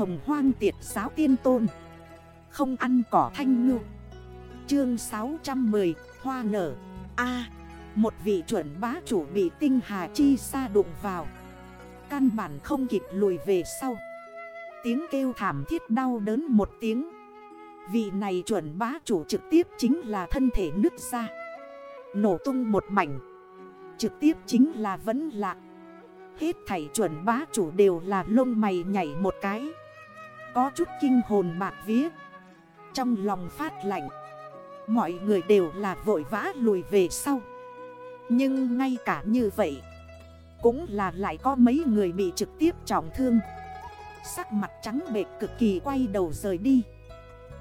hồng hoang tiệt giáo tiên tôn. Không ăn cỏ thanh ngư. Chương 610 Hoa nở. A, Một vị chuẩn bá chủ bị tinh hà chi sa đụng vào. Căn bản không kịp lùi về sau. Tiếng kêu thảm thiết đau đớn một tiếng. Vị này chuẩn bá chủ trực tiếp chính là thân thể nứt ra. Nổ tung một mảnh. Trực tiếp chính là vẫn lạc. Hết thảy chuẩn bá chủ đều là lông mày nhảy một cái. Có chút kinh hồn bạc vía. Trong lòng phát lạnh, Mọi người đều là vội vã lùi về sau. Nhưng ngay cả như vậy, Cũng là lại có mấy người bị trực tiếp trọng thương. Sắc mặt trắng bệt cực kỳ quay đầu rời đi.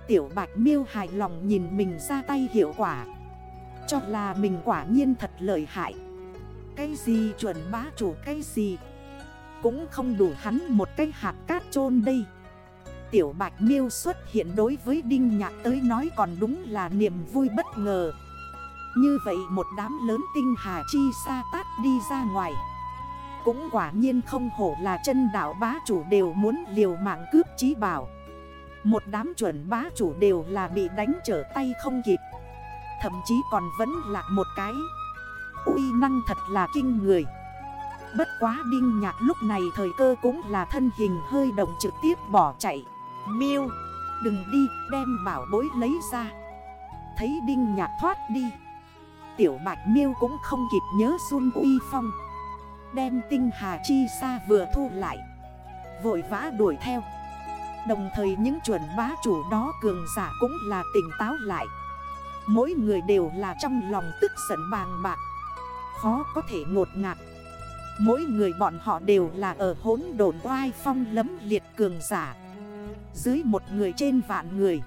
Tiểu bạch miêu hài lòng nhìn mình ra tay hiệu quả. Cho là mình quả nhiên thật lợi hại. Cái gì chuẩn bá chủ, cái gì? Cũng không đủ hắn một cái hạt cát chôn đây. Tiểu bạch miêu xuất hiện đối với Đinh Nhạc tới nói còn đúng là niềm vui bất ngờ. Như vậy một đám lớn tinh hà chi sa tát đi ra ngoài. Cũng quả nhiên không hổ là chân đảo bá chủ đều muốn liều mạng cướp trí bảo. Một đám chuẩn bá chủ đều là bị đánh trở tay không kịp. Thậm chí còn vẫn lạc một cái. Uy năng thật là kinh người. Bất quá đinh nhạc lúc này thời cơ cũng là thân hình hơi động trực tiếp bỏ chạy. Miêu, Đừng đi, đem bảo bối lấy ra. Thấy đinh nhạc thoát đi. Tiểu bạch miêu cũng không kịp nhớ xuân uy phong. Đem tinh hà chi xa vừa thu lại. Vội vã đuổi theo. Đồng thời những chuẩn bá chủ đó cường giả cũng là tỉnh táo lại. Mỗi người đều là trong lòng tức giận bàng bạc. Khó có thể ngột ngạt. Mỗi người bọn họ đều là ở hốn đồn oai phong lấm liệt cường giả. Dưới một người trên vạn người.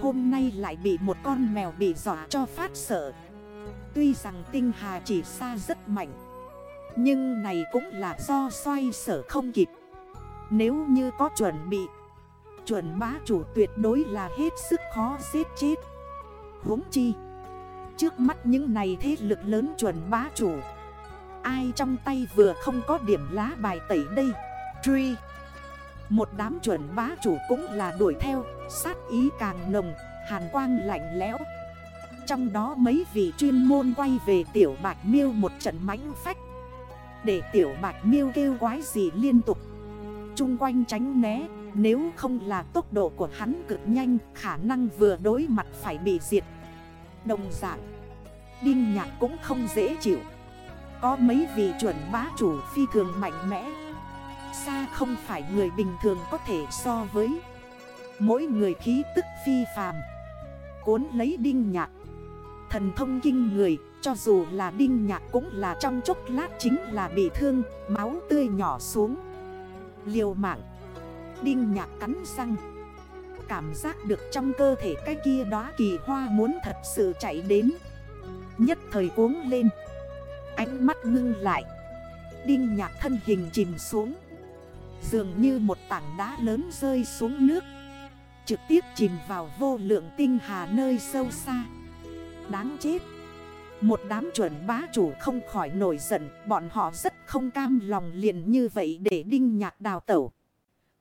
Hôm nay lại bị một con mèo bị dọa cho phát sợ. Tuy rằng tinh hà chỉ xa rất mạnh, Nhưng này cũng là do xoay sở không kịp. Nếu như có chuẩn bị, Chuẩn bá chủ tuyệt đối là hết sức khó giết chết. Huống chi, Trước mắt những này thế lực lớn chuẩn bá chủ, Ai trong tay vừa không có điểm lá bài tẩy đây? Truy! Một đám chuẩn bá chủ cũng là đuổi theo, Sát ý càng nồng, Hàn quang lạnh lẽo. Trong đó mấy vị chuyên môn quay về tiểu bạch miêu một trận mãnh phách. Để tiểu bạch miêu kêu quái gì liên tục. Trung quanh tránh né, Nếu không là tốc độ của hắn cực nhanh, Khả năng vừa đối mặt phải bị diệt. Đồng dạng, Đinh nhạc cũng không dễ chịu. Có mấy vị chuẩn bá chủ phi thường mạnh mẽ Xa không phải người bình thường có thể so với. Mỗi người khí tức phi phàm. Cuốn lấy đinh nhạc. Thần thông kinh người, Cho dù là đinh nhạc cũng là trong chốc lát chính là bị thương, Máu tươi nhỏ xuống. Liều mạng. Đinh nhạc cắn răng. Cảm giác được trong cơ thể cái kia đó kỳ hoa muốn thật sự chạy đến. Nhất thời uống lên. Ánh mắt ngưng lại. Đinh nhạc thân hình chìm xuống. Dường như một tảng đá lớn rơi xuống nước. Trực tiếp chìm vào vô lượng tinh hà nơi sâu xa. Đáng chết. Một đám chuẩn bá chủ không khỏi nổi giận. Bọn họ rất không cam lòng liền như vậy để đinh nhạc đào tẩu.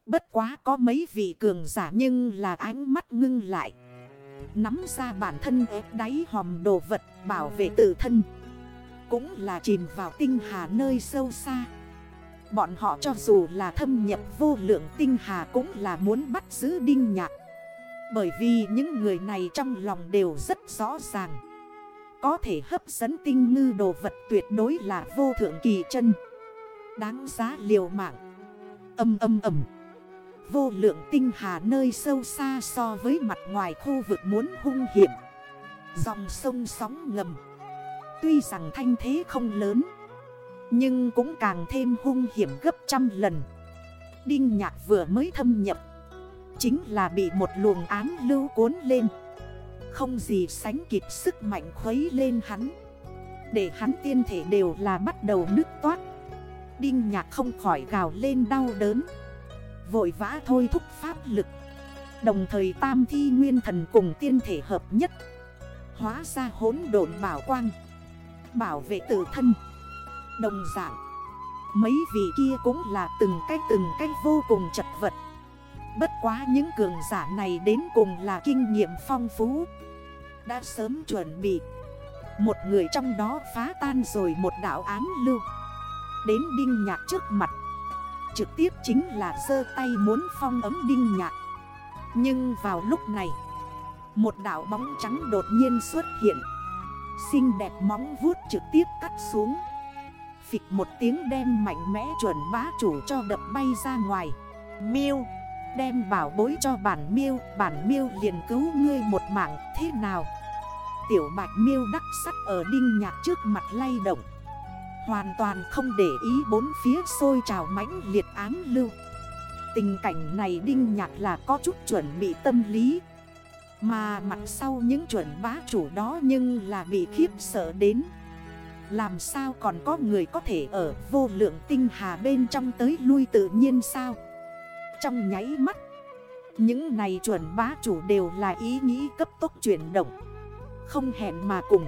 Bất quá có mấy vị cường giả nhưng là ánh mắt ngưng lại. Nắm ra bản thân ép đáy hòm đồ vật bảo vệ tự thân. Cũng là chìm vào tinh hà nơi sâu xa. Bọn họ cho dù là thâm nhập vô lượng tinh hà cũng là muốn bắt giữ đinh nhạc. Bởi vì những người này trong lòng đều rất rõ ràng. Có thể hấp dẫn tinh ngư đồ vật tuyệt đối là vô thượng kỳ chân. Đáng giá liều mạng. Âm âm âm. Vô lượng tinh hà nơi sâu xa so với mặt ngoài khu vực muốn hung hiểm. Dòng sông sóng ngầm. Tuy rằng thanh thế không lớn nhưng cũng càng thêm hung hiểm gấp trăm lần. Đinh nhạc vừa mới thâm nhập. Chính là bị một luồng ám lưu cuốn lên. Không gì sánh kịp sức mạnh khuấy lên hắn. Để hắn tiên thể đều là bắt đầu nứt toát. Đinh nhạc không khỏi gào lên đau đớn. Vội vã thôi thúc pháp lực. Đồng thời tam thi nguyên thần cùng tiên thể hợp nhất. Hóa ra hốn độn bảo quang. Bảo vệ tự thân. Đồng dạng. Mấy vị kia cũng là từng cái từng cái vô cùng chật vật. Bất quá những cường giả này đến cùng là kinh nghiệm phong phú. Đã sớm chuẩn bị. Một người trong đó phá tan rồi một đảo án lưu. Đến đinh nhạc trước mặt. Trực tiếp chính là sơ tay muốn phong ấm đinh nhạc. Nhưng vào lúc này, Một đảo bóng trắng đột nhiên xuất hiện. Xinh đẹp móng vuốt trực tiếp cắt xuống. Phịch một tiếng đem mạnh mẽ chuẩn bá chủ cho đập bay ra ngoài. Miêu, Đem bảo bối cho bản miêu Bản miêu liền cứu ngươi một mạng, Thế nào? Tiểu bạch miêu đắc sắt ở đinh nhạc trước mặt lay động. Hoàn toàn không để ý bốn phía sôi trào mãnh liệt án lưu. Tình cảnh này đinh nhạc là có chút chuẩn bị tâm lý. Mà mặt sau những chuẩn bá chủ đó nhưng là bị khiếp sợ đến. Làm sao còn có người có thể ở vô lượng tinh hà bên trong tới lui tự nhiên sao? Trong nháy mắt, Những này chuẩn bá chủ đều là ý nghĩ cấp tốc chuyển động. Không hẹn mà cùng.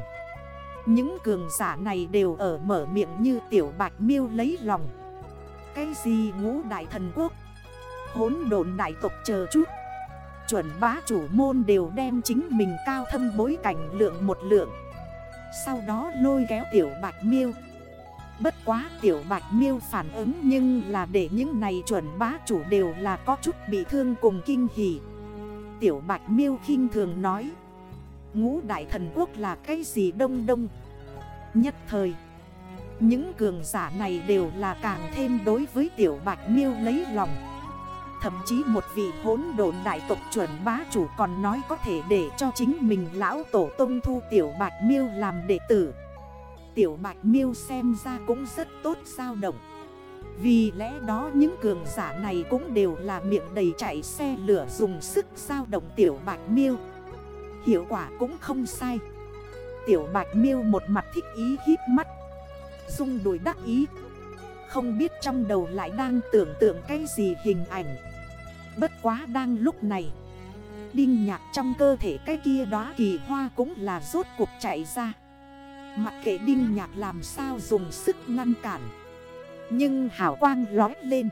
Những cường giả này đều ở mở miệng như tiểu bạch miêu lấy lòng. Cái gì ngũ đại thần quốc? Hốn đồn đại tộc chờ chút. Chuẩn bá chủ môn đều đem chính mình cao thâm bối cảnh lượng một lượng. Sau đó lôi kéo tiểu bạch miêu. Bất quá tiểu bạch miêu phản ứng nhưng là để những này chuẩn bá chủ đều là có chút bị thương cùng kinh hỉ. Tiểu bạch miêu khinh thường nói, Ngũ đại thần quốc là cái gì đông đông? Nhất thời, Những cường giả này đều là càng thêm đối với tiểu bạch miêu lấy lòng. Thậm chí một vị hốn đồn đại tộc chuẩn bá chủ còn nói có thể để cho chính mình lão tổ tông thu tiểu bạch miêu làm đệ tử. Tiểu bạch miêu xem ra cũng rất tốt sao động. Vì lẽ đó những cường giả này cũng đều là miệng đầy chạy xe lửa dùng sức sao động tiểu bạch miêu. Hiệu quả cũng không sai. Tiểu bạch miêu một mặt thích ý hít mắt Dung đùi đắc ý. Không biết trong đầu lại đang tưởng tượng cái gì hình ảnh. Bất quá đang lúc này, Đinh nhạc trong cơ thể cái kia đó kỳ hoa cũng là rốt cuộc chạy ra. Mặc kệ đinh nhạc làm sao dùng sức ngăn cản, Nhưng hảo quang lói lên.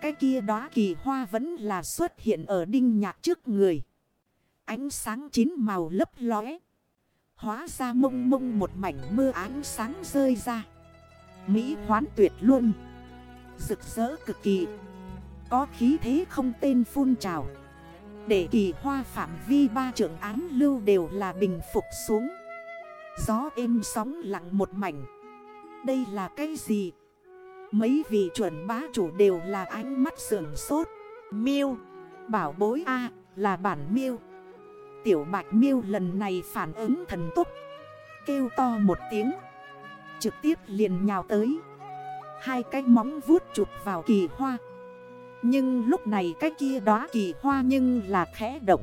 Cái kia đó kỳ hoa vẫn là xuất hiện ở đinh nhạc trước người. Ánh sáng chín màu lấp lóe, Hóa ra mông mông một mảnh mưa ánh sáng rơi ra. Mỹ hoán tuyệt luôn Rực rỡ cực kỳ. Có khí thế không tên phun trào. Để kỳ hoa phạm vi ba trưởng án lưu đều là bình phục xuống. Gió êm sóng lặng một mảnh. Đây là cái gì? Mấy vị chuẩn bá chủ đều là ánh mắt sườn sốt. Miêu, Bảo bối A, là bản miêu. Tiểu bạch miêu lần này phản ứng thần tốc. Kêu to một tiếng. Trực tiếp liền nhào tới. Hai cái móng vuốt chụp vào kỳ hoa. Nhưng lúc này cái kia đó kỳ hoa nhưng là khẽ động.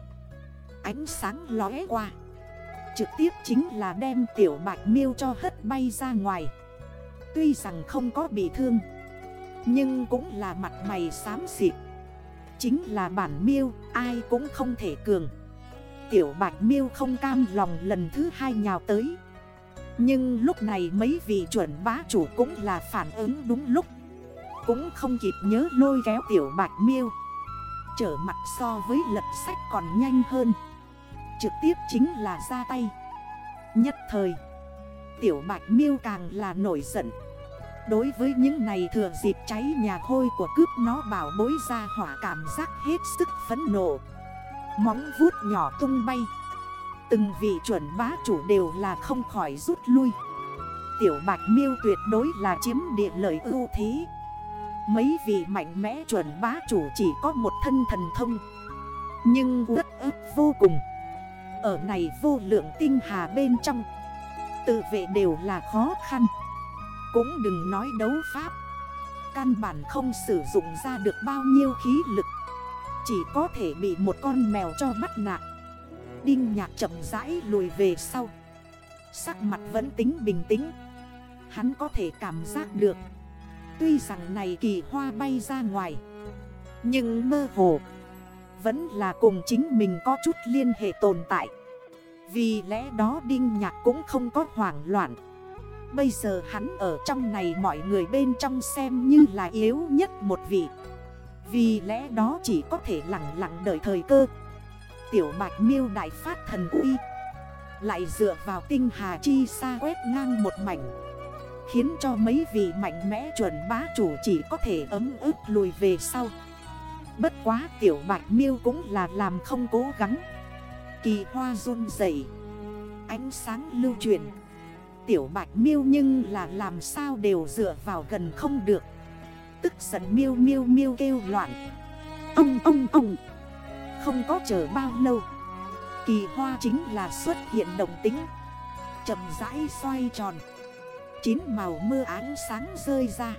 Ánh sáng lóe qua. Trực tiếp chính là đem tiểu bạch miêu cho hất bay ra ngoài. Tuy rằng không có bị thương, Nhưng cũng là mặt mày xám xịt. Chính là bản miêu, ai cũng không thể cường. Tiểu bạch miêu không cam lòng lần thứ hai nhào tới. Nhưng lúc này mấy vị chuẩn bá chủ cũng là phản ứng đúng lúc. Cũng không kịp nhớ lôi kéo tiểu bạch miêu. Trở mặt so với lật sách còn nhanh hơn. Trực tiếp chính là ra tay. Nhất thời, Tiểu bạch miêu càng là nổi giận. Đối với những này thừa dịp cháy nhà hôi của cướp nó bảo bối ra hỏa cảm giác hết sức phấn nộ. Móng vuốt nhỏ tung bay. Từng vị chuẩn bá chủ đều là không khỏi rút lui. Tiểu bạch miêu tuyệt đối là chiếm địa lợi ưu thế. Mấy vị mạnh mẽ chuẩn bá chủ chỉ có một thân thần thông. Nhưng rất ức vô cùng. Ở này vô lượng tinh hà bên trong, Tự vệ đều là khó khăn. Cũng đừng nói đấu pháp. Căn bản không sử dụng ra được bao nhiêu khí lực. Chỉ có thể bị một con mèo cho bắt nạt. Đinh nhạc chậm rãi lùi về sau. Sắc mặt vẫn tính bình tĩnh. Hắn có thể cảm giác được. Tuy rằng này kỳ hoa bay ra ngoài, Nhưng mơ hồ Vẫn là cùng chính mình có chút liên hệ tồn tại. Vì lẽ đó Đinh Nhạc cũng không có hoảng loạn. Bây giờ hắn ở trong này mọi người bên trong xem như là yếu nhất một vị. Vì lẽ đó chỉ có thể lặng lặng đợi thời cơ. Tiểu bạch miêu đại phát thần uy Lại dựa vào tinh hà chi xa quét ngang một mảnh. Khiến cho mấy vị mạnh mẽ chuẩn bá chủ chỉ có thể ấm ức lùi về sau. Bất quá tiểu bạch miêu cũng là làm không cố gắng. Kỳ hoa run dậy Ánh sáng lưu truyền. Tiểu bạch miêu nhưng là làm sao đều dựa vào gần không được. Tức giận miêu miêu miêu kêu loạn. Ông ông ông. Không có chờ bao lâu, Kỳ hoa chính là xuất hiện đồng tính. Chậm rãi xoay tròn. Chín màu mưa ánh sáng rơi ra.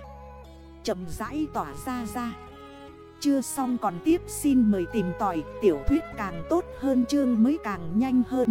Chậm rãi tỏa ra ra. Chưa xong còn tiếp xin mời tìm tỏi Tiểu thuyết càng tốt hơn, chương mới càng nhanh hơn.